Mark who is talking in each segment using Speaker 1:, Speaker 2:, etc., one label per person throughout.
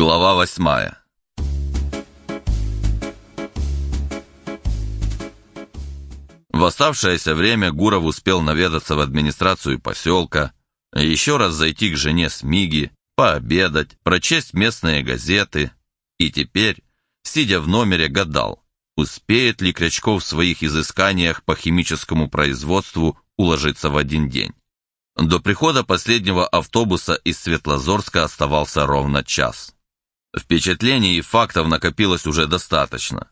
Speaker 1: Глава восьмая. В оставшееся время Гуров успел наведаться в администрацию поселка, еще раз зайти к жене Смиги, пообедать, прочесть местные газеты и теперь, сидя в номере, гадал, успеет ли Крячков в своих изысканиях по химическому производству уложиться в один день. До прихода последнего автобуса из Светлозорска оставался ровно час. Впечатлений и фактов накопилось уже достаточно.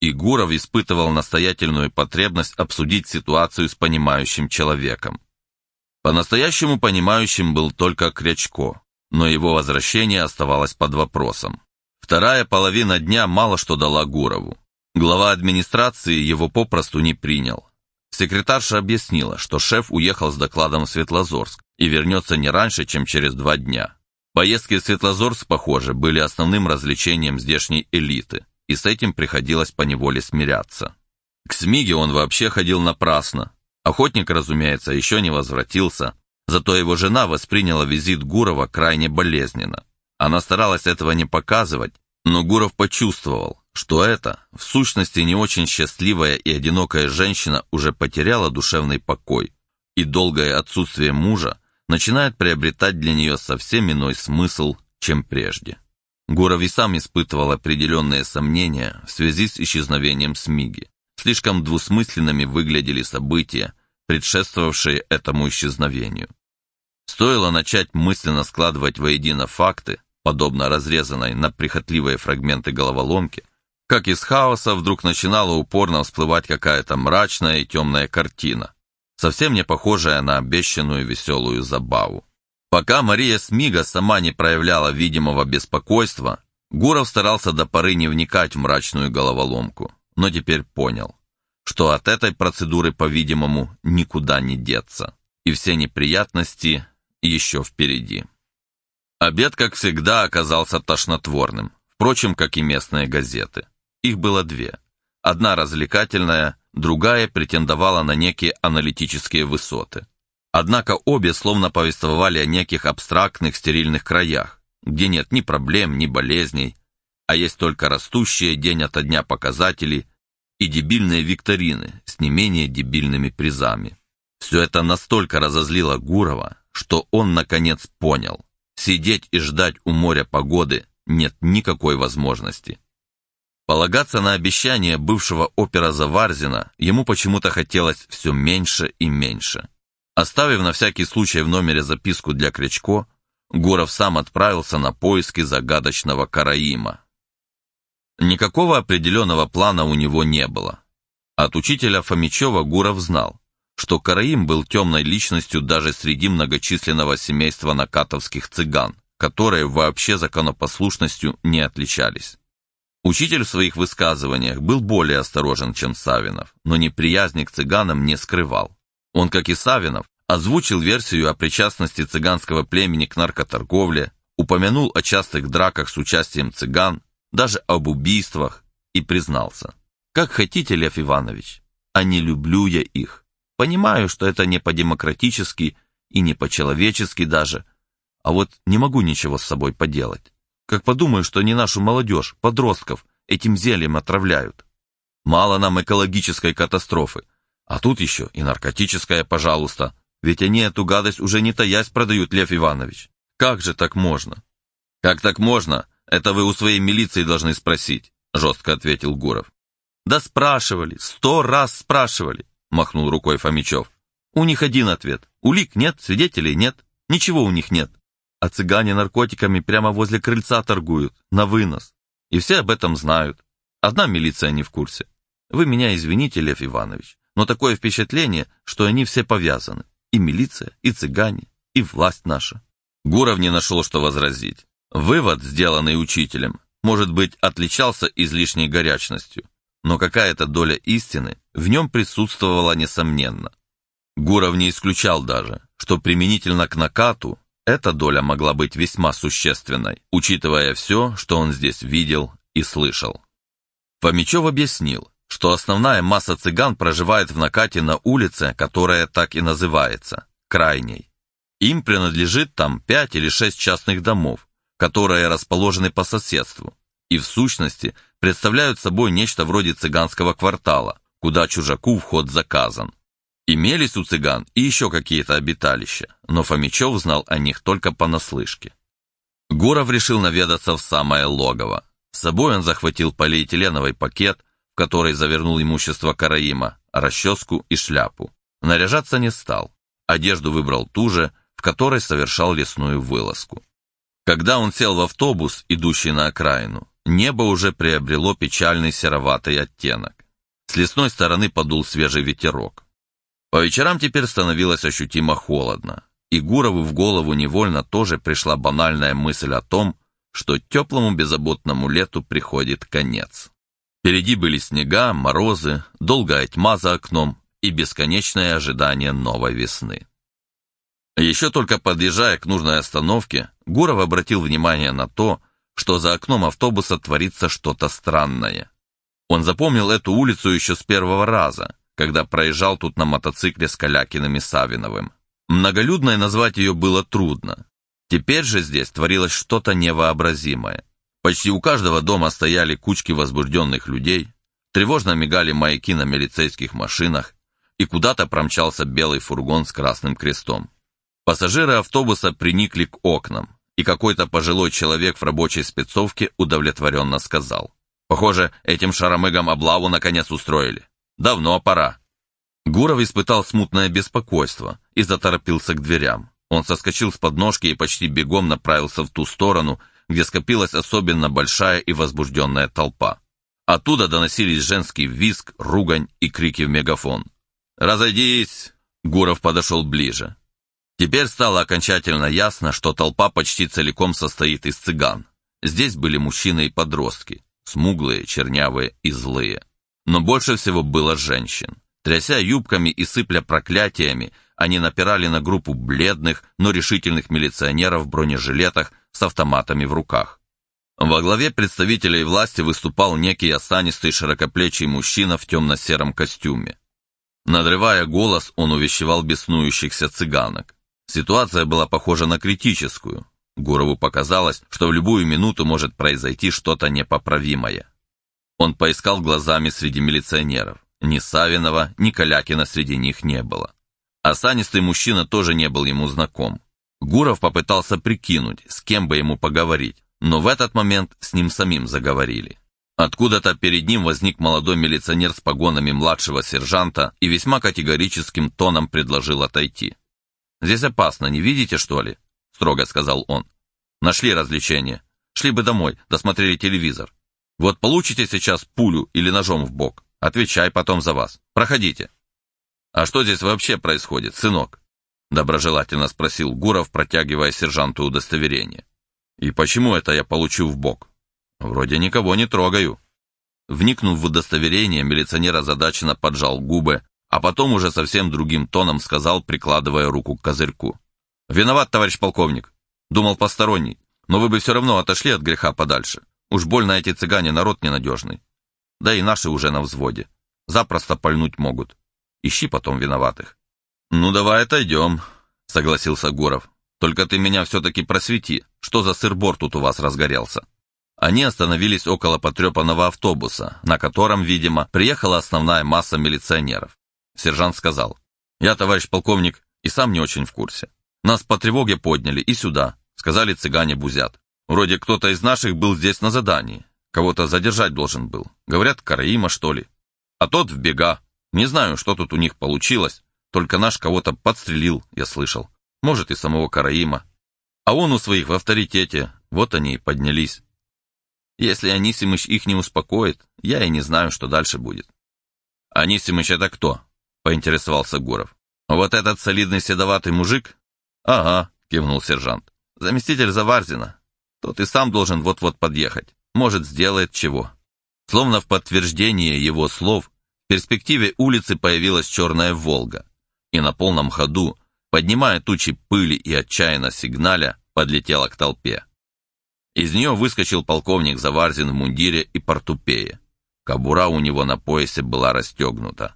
Speaker 1: И Гуров испытывал настоятельную потребность обсудить ситуацию с понимающим человеком. По-настоящему понимающим был только Крячко, но его возвращение оставалось под вопросом. Вторая половина дня мало что дала Гурову. Глава администрации его попросту не принял. Секретарша объяснила, что шеф уехал с докладом в Светлозорск и вернется не раньше, чем через два дня. Поездки в Светлозорск, похоже, были основным развлечением здешней элиты, и с этим приходилось поневоле смиряться. К Смиге он вообще ходил напрасно. Охотник, разумеется, еще не возвратился, зато его жена восприняла визит Гурова крайне болезненно. Она старалась этого не показывать, но Гуров почувствовал, что это, в сущности, не очень счастливая и одинокая женщина уже потеряла душевный покой, и долгое отсутствие мужа начинает приобретать для нее совсем иной смысл, чем прежде. Гуров и сам испытывал определенные сомнения в связи с исчезновением Смиги. Слишком двусмысленными выглядели события, предшествовавшие этому исчезновению. Стоило начать мысленно складывать воедино факты, подобно разрезанной на прихотливые фрагменты головоломки, как из хаоса вдруг начинала упорно всплывать какая-то мрачная и темная картина, совсем не похожая на обещанную веселую забаву. Пока Мария Смига сама не проявляла видимого беспокойства, Гуров старался до поры не вникать в мрачную головоломку, но теперь понял, что от этой процедуры, по-видимому, никуда не деться, и все неприятности еще впереди. Обед, как всегда, оказался тошнотворным, впрочем, как и местные газеты. Их было две. Одна развлекательная, другая претендовала на некие аналитические высоты. Однако обе словно повествовали о неких абстрактных стерильных краях, где нет ни проблем, ни болезней, а есть только растущие день ото дня показатели и дебильные викторины с не менее дебильными призами. Все это настолько разозлило Гурова, что он наконец понял, сидеть и ждать у моря погоды нет никакой возможности. Полагаться на обещание бывшего опера Заварзина ему почему-то хотелось все меньше и меньше. Оставив на всякий случай в номере записку для Крячко, Гуров сам отправился на поиски загадочного Караима. Никакого определенного плана у него не было. От учителя Фомичева Гуров знал, что Караим был темной личностью даже среди многочисленного семейства накатовских цыган, которые вообще законопослушностью не отличались. Учитель в своих высказываниях был более осторожен, чем Савинов, но неприязни к цыганам не скрывал. Он, как и Савинов, озвучил версию о причастности цыганского племени к наркоторговле, упомянул о частых драках с участием цыган, даже об убийствах и признался. «Как хотите, Лев Иванович, а не люблю я их. Понимаю, что это не по-демократически и не по-человечески даже, а вот не могу ничего с собой поделать. Как подумаю, что не нашу молодежь, подростков, этим зельем отравляют. Мало нам экологической катастрофы. А тут еще и наркотическая, пожалуйста. Ведь они эту гадость уже не таясь продают, Лев Иванович. Как же так можно? Как так можно? Это вы у своей милиции должны спросить, жестко ответил Гуров. Да спрашивали, сто раз спрашивали, махнул рукой Фомичев. У них один ответ. Улик нет, свидетелей нет, ничего у них нет а цыгане наркотиками прямо возле крыльца торгуют, на вынос. И все об этом знают. Одна милиция не в курсе. Вы меня извините, Лев Иванович, но такое впечатление, что они все повязаны. И милиция, и цыгане, и власть наша. Гуров не нашел, что возразить. Вывод, сделанный учителем, может быть, отличался излишней горячностью, но какая-то доля истины в нем присутствовала несомненно. Гуров не исключал даже, что применительно к накату эта доля могла быть весьма существенной, учитывая все, что он здесь видел и слышал. Фомичев объяснил, что основная масса цыган проживает в Накате на улице, которая так и называется – Крайней. Им принадлежит там пять или шесть частных домов, которые расположены по соседству и в сущности представляют собой нечто вроде цыганского квартала, куда чужаку вход заказан. Имелись у цыган и еще какие-то обиталища, но Фомичев знал о них только понаслышке. Гуров решил наведаться в самое логово. С собой он захватил полиэтиленовый пакет, в который завернул имущество Караима, расческу и шляпу. Наряжаться не стал. Одежду выбрал ту же, в которой совершал лесную вылазку. Когда он сел в автобус, идущий на окраину, небо уже приобрело печальный сероватый оттенок. С лесной стороны подул свежий ветерок. По вечерам теперь становилось ощутимо холодно, и Гурову в голову невольно тоже пришла банальная мысль о том, что теплому беззаботному лету приходит конец. Впереди были снега, морозы, долгая тьма за окном и бесконечное ожидание новой весны. Еще только подъезжая к нужной остановке, Гуров обратил внимание на то, что за окном автобуса творится что-то странное. Он запомнил эту улицу еще с первого раза, когда проезжал тут на мотоцикле с Калякиным и Савиновым. Многолюдной назвать ее было трудно. Теперь же здесь творилось что-то невообразимое. Почти у каждого дома стояли кучки возбужденных людей, тревожно мигали маяки на милицейских машинах, и куда-то промчался белый фургон с красным крестом. Пассажиры автобуса приникли к окнам, и какой-то пожилой человек в рабочей спецовке удовлетворенно сказал. «Похоже, этим шаромыгам облаву наконец устроили. Давно пора». Гуров испытал смутное беспокойство и заторопился к дверям. Он соскочил с подножки и почти бегом направился в ту сторону, где скопилась особенно большая и возбужденная толпа. Оттуда доносились женский визг, ругань и крики в мегафон. «Разойдись!» Гуров подошел ближе. Теперь стало окончательно ясно, что толпа почти целиком состоит из цыган. Здесь были мужчины и подростки, смуглые, чернявые и злые. Но больше всего было женщин. Тряся юбками и сыпля проклятиями, они напирали на группу бледных, но решительных милиционеров в бронежилетах с автоматами в руках. Во главе представителей власти выступал некий осанистый широкоплечий мужчина в темно-сером костюме. Надрывая голос, он увещевал беснующихся цыганок. Ситуация была похожа на критическую. Гурову показалось, что в любую минуту может произойти что-то непоправимое. Он поискал глазами среди милиционеров. Ни Савинова, ни Калякина среди них не было. Осанистый мужчина тоже не был ему знаком. Гуров попытался прикинуть, с кем бы ему поговорить, но в этот момент с ним самим заговорили. Откуда-то перед ним возник молодой милиционер с погонами младшего сержанта и весьма категорическим тоном предложил отойти. Здесь опасно, не видите, что ли?» — строго сказал он. «Нашли развлечение. Шли бы домой, досмотрели телевизор. Вот получите сейчас пулю или ножом в бок. Отвечай потом за вас. Проходите». «А что здесь вообще происходит, сынок?» — доброжелательно спросил Гуров, протягивая сержанту удостоверение. «И почему это я получу в бок? Вроде никого не трогаю». Вникнув в удостоверение, милиционер озадаченно поджал губы, а потом уже совсем другим тоном сказал, прикладывая руку к козырьку. «Виноват, товарищ полковник. Думал посторонний, но вы бы все равно отошли от греха подальше. Уж больно эти цыгане народ ненадежный. Да и наши уже на взводе. Запросто пальнуть могут. Ищи потом виноватых». «Ну, давай отойдем», — согласился Гуров. «Только ты меня все-таки просвети, что за сыр-бор тут у вас разгорелся?» Они остановились около потрепанного автобуса, на котором, видимо, приехала основная масса милиционеров. Сержант сказал. «Я, товарищ полковник, и сам не очень в курсе. Нас по тревоге подняли и сюда. Сказали, цыгане бузят. Вроде кто-то из наших был здесь на задании. Кого-то задержать должен был. Говорят, Караима, что ли. А тот в бега. Не знаю, что тут у них получилось. Только наш кого-то подстрелил, я слышал. Может, и самого Караима. А он у своих в авторитете. Вот они и поднялись. Если Анисимыч их не успокоит, я и не знаю, что дальше будет. Анисимыч это кто? поинтересовался Гуров. «Вот этот солидный седоватый мужик?» «Ага», — кивнул сержант. «Заместитель Заварзина. Тот и сам должен вот-вот подъехать. Может, сделает чего». Словно в подтверждение его слов, в перспективе улицы появилась черная «Волга», и на полном ходу, поднимая тучи пыли и отчаянно сигналя, подлетела к толпе. Из нее выскочил полковник Заварзин в мундире и портупее. Кобура у него на поясе была расстегнута.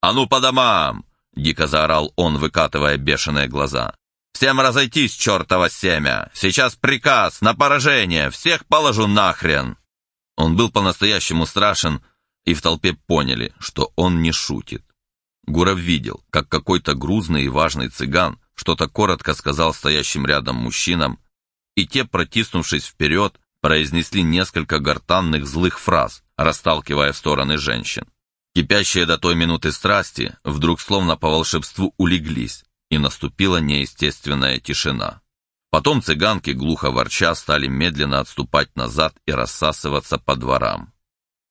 Speaker 1: «А ну по домам!» — дико заорал он, выкатывая бешеные глаза. Всем разойтись, чертово семя! Сейчас приказ, на поражение! Всех положу нахрен!» Он был по-настоящему страшен, и в толпе поняли, что он не шутит. Гуров видел, как какой-то грузный и важный цыган что-то коротко сказал стоящим рядом мужчинам, и те, протиснувшись вперед, произнесли несколько гортанных злых фраз, расталкивая в стороны женщин. Кипящие до той минуты страсти вдруг словно по волшебству улеглись, и наступила неестественная тишина. Потом цыганки, глухо ворча, стали медленно отступать назад и рассасываться по дворам.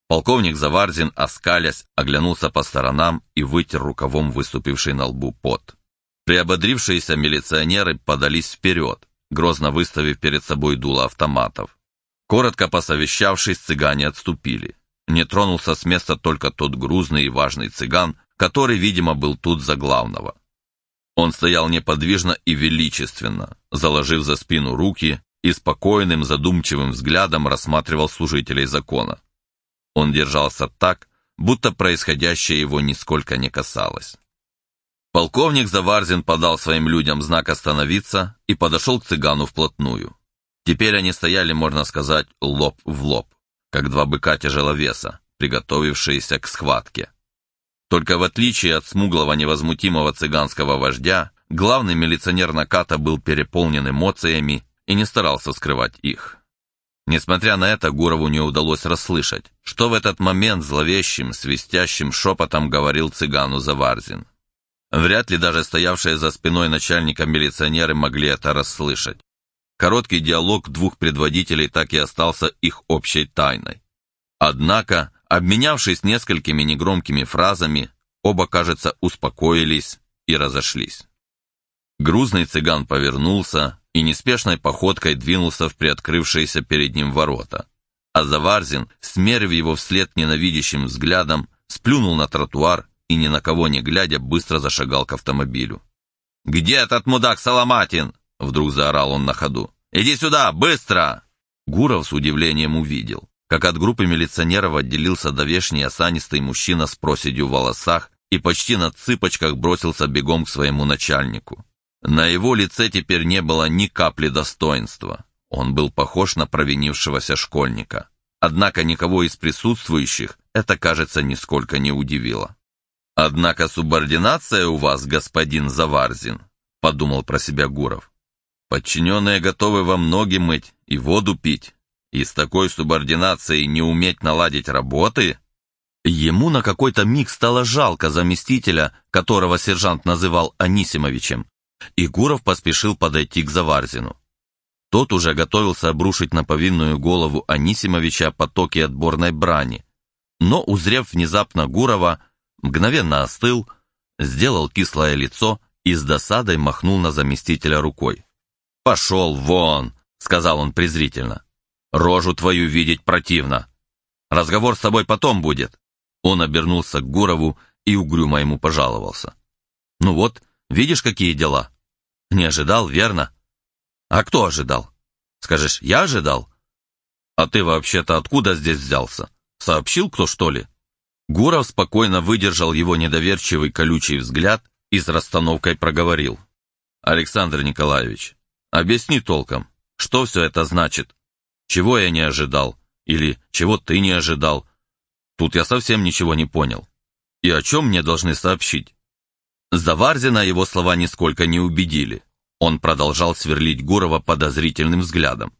Speaker 1: Полковник Заварзин, оскалясь, оглянулся по сторонам и вытер рукавом выступивший на лбу пот. Приободрившиеся милиционеры подались вперед, грозно выставив перед собой дуло автоматов. Коротко посовещавшись, цыгане отступили. Не тронулся с места только тот грузный и важный цыган, который, видимо, был тут за главного. Он стоял неподвижно и величественно, заложив за спину руки и спокойным задумчивым взглядом рассматривал служителей закона. Он держался так, будто происходящее его нисколько не касалось. Полковник Заварзин подал своим людям знак остановиться и подошел к цыгану вплотную. Теперь они стояли, можно сказать, лоб в лоб, как два быка тяжеловеса, приготовившиеся к схватке. Только в отличие от смуглого невозмутимого цыганского вождя, главный милиционер Наката был переполнен эмоциями и не старался скрывать их. Несмотря на это, Гурову не удалось расслышать, что в этот момент зловещим, свистящим шепотом говорил цыгану Заварзин. Вряд ли даже стоявшие за спиной начальника милиционеры могли это расслышать. Короткий диалог двух предводителей так и остался их общей тайной. Однако, обменявшись несколькими негромкими фразами, оба, кажется, успокоились и разошлись. Грузный цыган повернулся и неспешной походкой двинулся в приоткрывшиеся перед ним ворота. А Заварзин, смерив его вслед ненавидящим взглядом, сплюнул на тротуар и, ни на кого не глядя, быстро зашагал к автомобилю. «Где этот мудак Соломатин?» — вдруг заорал он на ходу. «Иди сюда, быстро!» Гуров с удивлением увидел, как от группы милиционеров отделился довешний осанистый мужчина с проседью в волосах и почти на цыпочках бросился бегом к своему начальнику. На его лице теперь не было ни капли достоинства. Он был похож на провинившегося школьника. Однако никого из присутствующих это, кажется, нисколько не удивило. «Однако субординация у вас, господин Заварзин», — подумал про себя Гуров. «Подчиненные готовы вам ноги мыть и воду пить, и с такой субординацией не уметь наладить работы?» Ему на какой-то миг стало жалко заместителя, которого сержант называл Анисимовичем, и Гуров поспешил подойти к Заварзину. Тот уже готовился обрушить на повинную голову Анисимовича потоки отборной брани, но, узрев внезапно Гурова, мгновенно остыл, сделал кислое лицо и с досадой махнул на заместителя рукой. «Пошел вон!» — сказал он презрительно. «Рожу твою видеть противно. Разговор с тобой потом будет». Он обернулся к Гурову и угрюмо ему пожаловался. «Ну вот, видишь, какие дела? Не ожидал, верно? А кто ожидал? Скажешь, я ожидал? А ты вообще-то откуда здесь взялся? Сообщил кто, что ли? Гуров спокойно выдержал его недоверчивый колючий взгляд и с расстановкой проговорил. «Александр Николаевич, объясни толком, что все это значит? Чего я не ожидал? Или чего ты не ожидал? Тут я совсем ничего не понял. И о чем мне должны сообщить?» Заварзина его слова нисколько не убедили. Он продолжал сверлить Гурова подозрительным взглядом.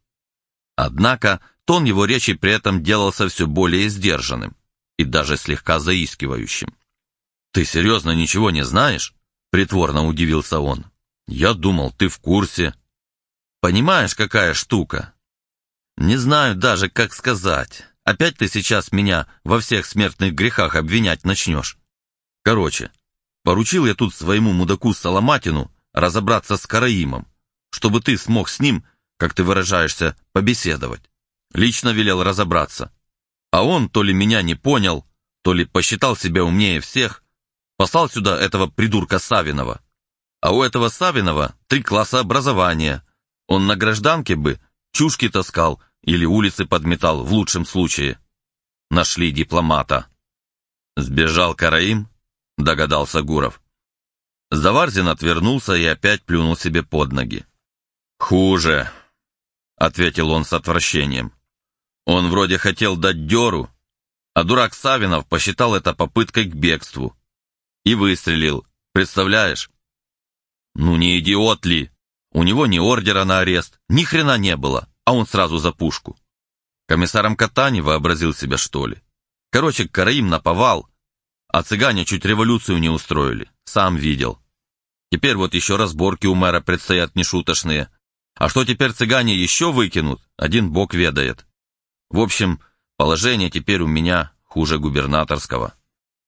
Speaker 1: Однако тон его речи при этом делался все более сдержанным и даже слегка заискивающим. «Ты серьезно ничего не знаешь?» — притворно удивился он. «Я думал, ты в курсе». «Понимаешь, какая штука?» «Не знаю даже, как сказать. Опять ты сейчас меня во всех смертных грехах обвинять начнешь. Короче, Поручил я тут своему мудаку Соломатину разобраться с Караимом, чтобы ты смог с ним, как ты выражаешься, побеседовать. Лично велел разобраться. А он то ли меня не понял, то ли посчитал себя умнее всех, послал сюда этого придурка Савинова. А у этого Савинова три класса образования. Он на гражданке бы чушки таскал или улицы подметал в лучшем случае. Нашли дипломата. Сбежал Караим, догадался Гуров. Заварзин отвернулся и опять плюнул себе под ноги. «Хуже», — ответил он с отвращением. Он вроде хотел дать дёру, а дурак Савинов посчитал это попыткой к бегству. И выстрелил, представляешь? Ну не идиот ли? У него ни ордера на арест, ни хрена не было, а он сразу за пушку. Комиссаром Катани вообразил себя, что ли? Короче, Караим наповал, а цыгане чуть революцию не устроили, сам видел. Теперь вот еще разборки у мэра предстоят нешуточные. А что теперь цыгане еще выкинут, один бог ведает. В общем, положение теперь у меня хуже губернаторского.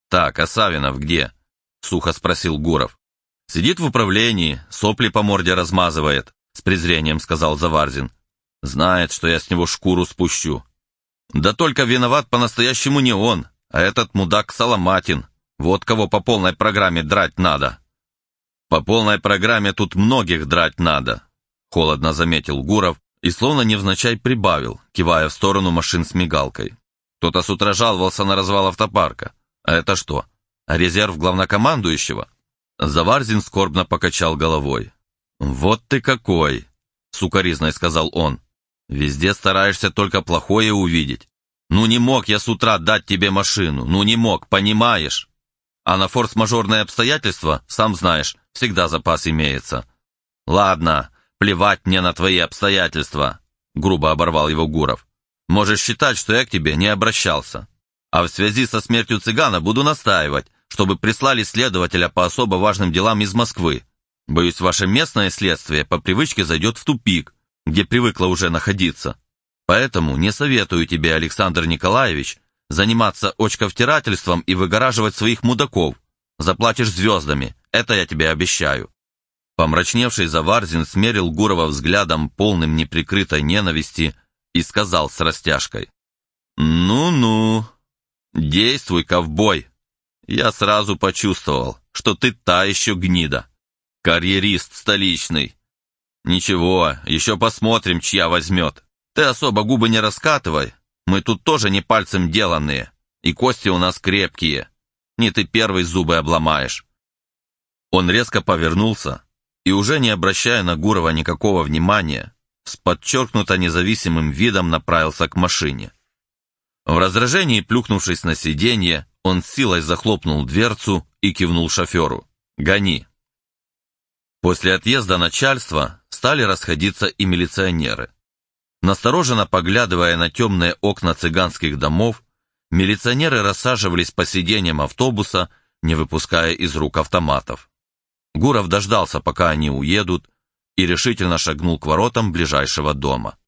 Speaker 1: «Так, а Савинов где?» — сухо спросил Гуров. «Сидит в управлении, сопли по морде размазывает», — с презрением сказал Заварзин. «Знает, что я с него шкуру спущу». «Да только виноват по-настоящему не он, а этот мудак Соломатин. Вот кого по полной программе драть надо». «По полной программе тут многих драть надо», — холодно заметил Гуров и словно невзначай прибавил, кивая в сторону машин с мигалкой. Кто-то с утра жаловался на развал автопарка. А это что, резерв главнокомандующего? Заварзин скорбно покачал головой. «Вот ты какой!» — сукоризной сказал он. «Везде стараешься только плохое увидеть. Ну не мог я с утра дать тебе машину, ну не мог, понимаешь? А на форс-мажорные обстоятельства, сам знаешь, всегда запас имеется. Ладно, «Плевать мне на твои обстоятельства», — грубо оборвал его Гуров. «Можешь считать, что я к тебе не обращался. А в связи со смертью цыгана буду настаивать, чтобы прислали следователя по особо важным делам из Москвы. Боюсь, ваше местное следствие по привычке зайдет в тупик, где привыкло уже находиться. Поэтому не советую тебе, Александр Николаевич, заниматься очковтирательством и выгораживать своих мудаков. Заплатишь звездами, это я тебе обещаю. Помрачневший Заварзин смерил Гурова взглядом, полным неприкрытой ненависти, и сказал с растяжкой. «Ну-ну, действуй, ковбой. Я сразу почувствовал, что ты та еще гнида. Карьерист столичный. Ничего, еще посмотрим, чья возьмет. Ты особо губы не раскатывай. Мы тут тоже не пальцем деланные, и кости у нас крепкие. Не ты первый зубы обломаешь». Он резко повернулся, и уже не обращая на Гурова никакого внимания, с подчеркнуто независимым видом направился к машине. В раздражении, плюхнувшись на сиденье, он силой захлопнул дверцу и кивнул шоферу. «Гони!» После отъезда начальства стали расходиться и милиционеры. Настороженно поглядывая на темные окна цыганских домов, милиционеры рассаживались по сиденьям автобуса, не выпуская из рук автоматов. Гуров дождался, пока они уедут, и решительно шагнул к воротам ближайшего дома.